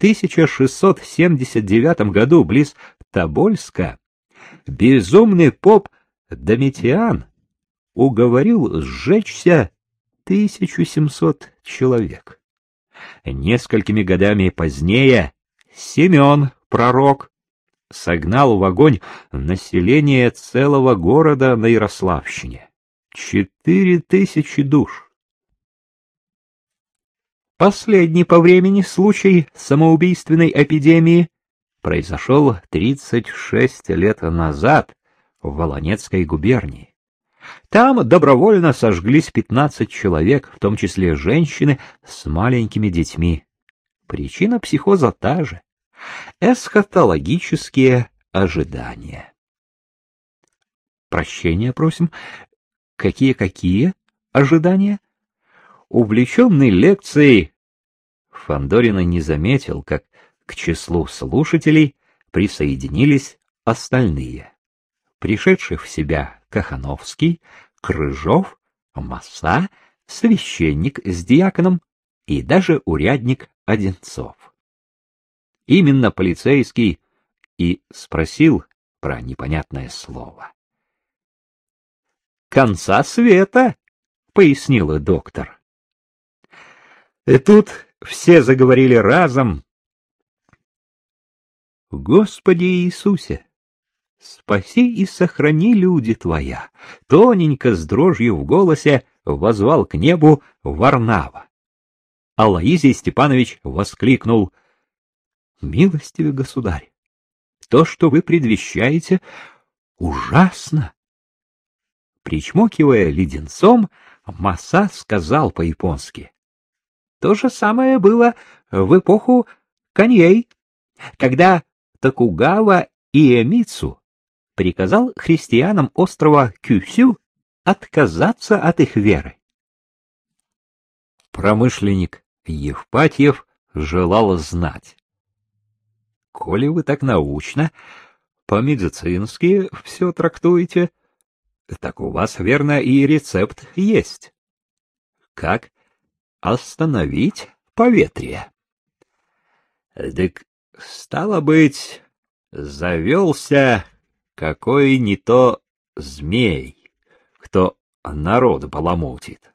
1679 году близ Тобольска безумный поп Домитиан уговорил сжечься 1700 человек. Несколькими годами позднее Семен, пророк, согнал в огонь население целого города на Ярославщине. Четыре тысячи душ. Последний по времени случай самоубийственной эпидемии произошел 36 лет назад в Волонецкой губернии. Там добровольно сожглись 15 человек, в том числе женщины с маленькими детьми. Причина психоза та же — эсхатологические ожидания. Прощения просим. Какие-какие ожидания? Увлеченный лекцией, Фандорина не заметил, как к числу слушателей присоединились остальные. Пришедший в себя Кахановский, Крыжов, Масса, священник с диаконом и даже урядник Одинцов. Именно полицейский и спросил про непонятное слово. «Конца света», — пояснила доктор. Тут все заговорили разом, Господи Иисусе, спаси и сохрани люди Твоя! Тоненько с дрожью в голосе возвал к небу Варнава. Алаизий Степанович воскликнул. Милостивый государь, то, что вы предвещаете, ужасно. Причмокивая леденцом, Маса сказал по-японски. То же самое было в эпоху коней, когда Токугава Иемицу приказал христианам острова Кюсю отказаться от их веры. Промышленник Евпатьев желал знать. Коли вы так научно, по-медицински все трактуете, так у вас, верно, и рецепт есть. Как остановить поветрие? Так Стало быть, завелся какой не то змей, кто народ баламутит.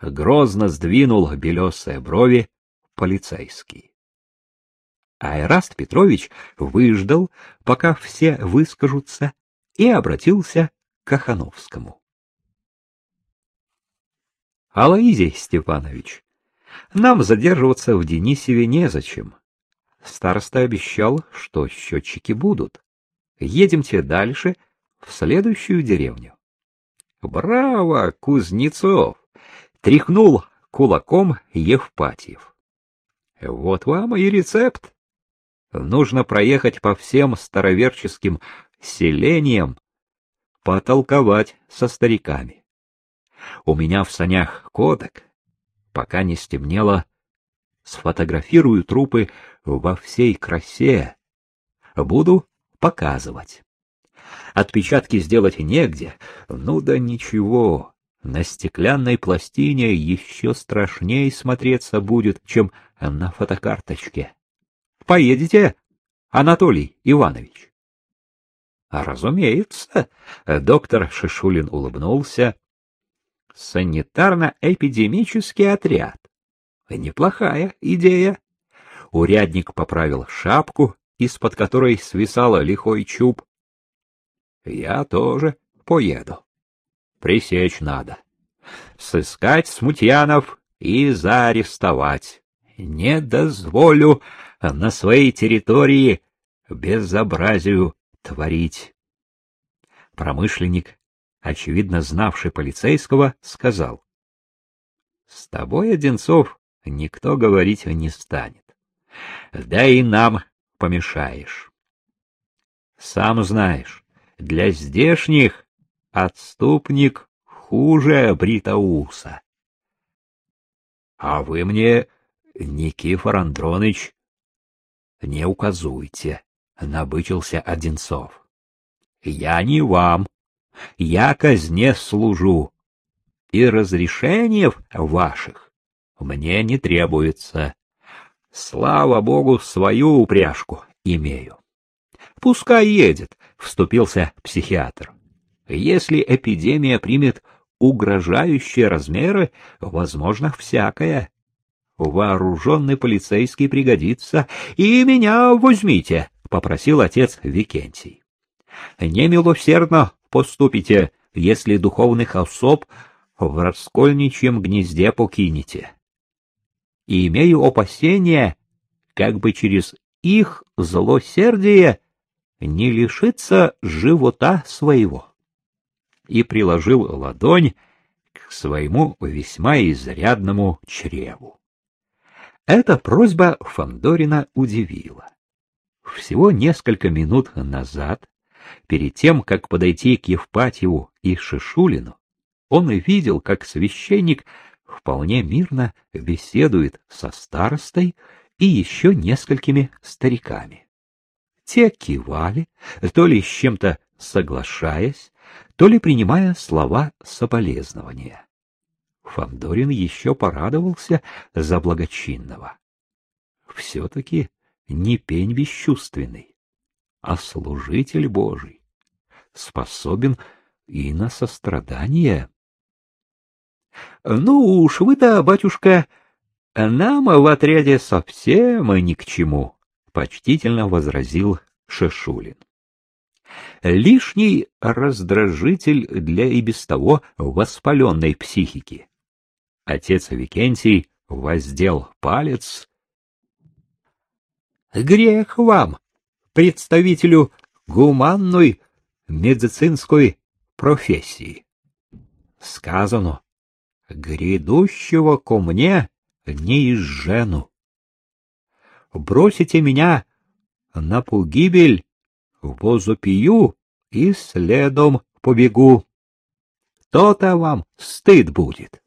Грозно сдвинул белесые брови полицейский. Айраст Петрович выждал, пока все выскажутся, и обратился к Кахановскому. — Алаизий Степанович, нам задерживаться в Денисеве незачем. Староста обещал, что счетчики будут. Едемте дальше, в следующую деревню. Браво, Кузнецов! Тряхнул кулаком Евпатьев. Вот вам и рецепт. Нужно проехать по всем староверческим селениям, потолковать со стариками. У меня в санях кодек. Пока не стемнело, сфотографирую трупы во всей красе. Буду показывать. Отпечатки сделать негде, ну да ничего. На стеклянной пластине еще страшнее смотреться будет, чем на фотокарточке. Поедете, Анатолий Иванович? Разумеется, доктор Шишулин улыбнулся. Санитарно-эпидемический отряд. Неплохая идея. Урядник поправил шапку, из-под которой свисала лихой чуб. Я тоже поеду. Пресечь надо. Сыскать смутьянов и заарестовать. Не дозволю на своей территории безобразию творить. Промышленник, очевидно знавший полицейского, сказал. — С тобой, Одинцов, никто говорить не станет. Да и нам помешаешь. Сам знаешь, для здешних отступник хуже Бритауса. А вы мне, Никифор Андроныч, не указуйте, — набычился Одинцов. Я не вам, я казне служу, и разрешениев ваших мне не требуется. Слава богу, свою упряжку имею. Пускай едет, вступился психиатр. Если эпидемия примет угрожающие размеры, возможно, всякое. Вооруженный полицейский пригодится, и меня возьмите, — попросил отец Викентий. Немилосердно поступите, если духовных особ в раскольничьем гнезде покинете. И имею опасение, как бы через их злосердие не лишиться живота своего. И приложил ладонь к своему весьма изрядному чреву. Эта просьба Фандорина удивила. Всего несколько минут назад, перед тем, как подойти к Евпатьеву и Шишулину, он видел, как священник вполне мирно беседует со старостой и еще несколькими стариками. Те кивали, то ли с чем-то соглашаясь, то ли принимая слова соболезнования. Фандорин еще порадовался за благочинного. Все-таки не пень бесчувственный, а служитель Божий, способен и на сострадание. — Ну уж вы-то, батюшка, нам в отряде совсем ни к чему, — почтительно возразил Шешулин. Лишний раздражитель для и без того воспаленной психики. Отец Викентий воздел палец. Грех вам, представителю гуманной медицинской профессии. Сказано, грядущего ко мне не изжену. Бросите меня на погибель, возопию и следом побегу. То-то вам стыд будет.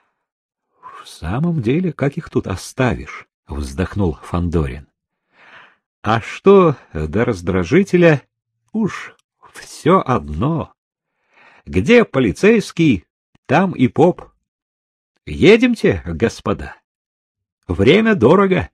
— В самом деле, как их тут оставишь? — вздохнул Фандорин. А что до раздражителя, уж все одно. Где полицейский, там и поп. Едемте, господа. Время дорого.